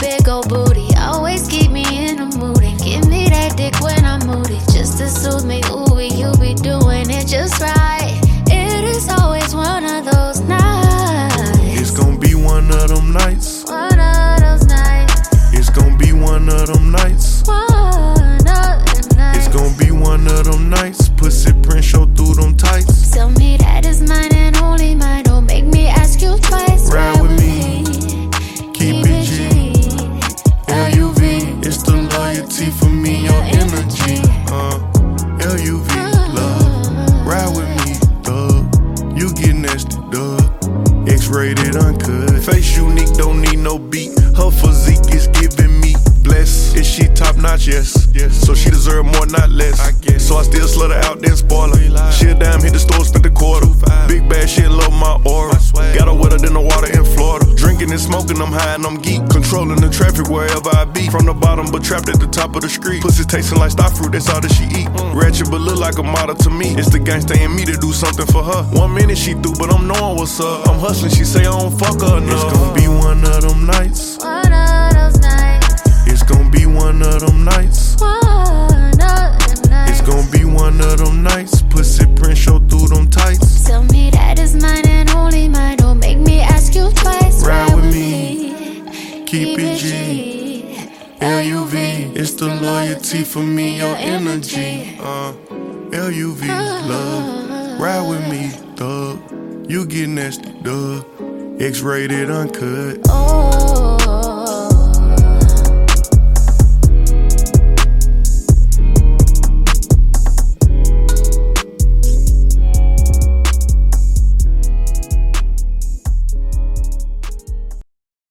big old booty. Always keep me of them nights. One of the nights. It's gonna be one of them nights. Pussy print show through them tights. Tell me that is mine and only mine. Don't make me ask you twice. Ride with me. Keep it G. LUV. It's the loyalty for me, your energy. Uh, LUV, love. Ride with me, thug. You get nasty, dog. X-rated, uncut. Face unique, don't need no beat. Her physique is giving me she top notch? Yes. Yes. So she deserve more, not less. I guess. So I still slut her out, then spoil her. She a dime, hit the store, spent a quarter. Big bad shit, love my aura. Got her wetter than the water in Florida. Drinking and smoking, I'm high and I'm geek. Controlling the traffic wherever I be. From the bottom, but trapped at the top of the street. Pussy tasting like star fruit, that's all that she eat. Mm. Ratchet, but look like a model to me. It's the gangsta in me to do something for her. One minute she through, but I'm knowing what's up. I'm hustling, she say I don't fuck her enough. It's gonna be one of them one of them nights. Pussy print show through them tights. Tell me that is mine and only mine. Don't make me ask you twice. Ride with me. Keep it G. LUV. It's the loyalty for me, your energy. Uh, LUV, love. Ride with me, thug. You get nasty, dog. X rated, uncut. Oh.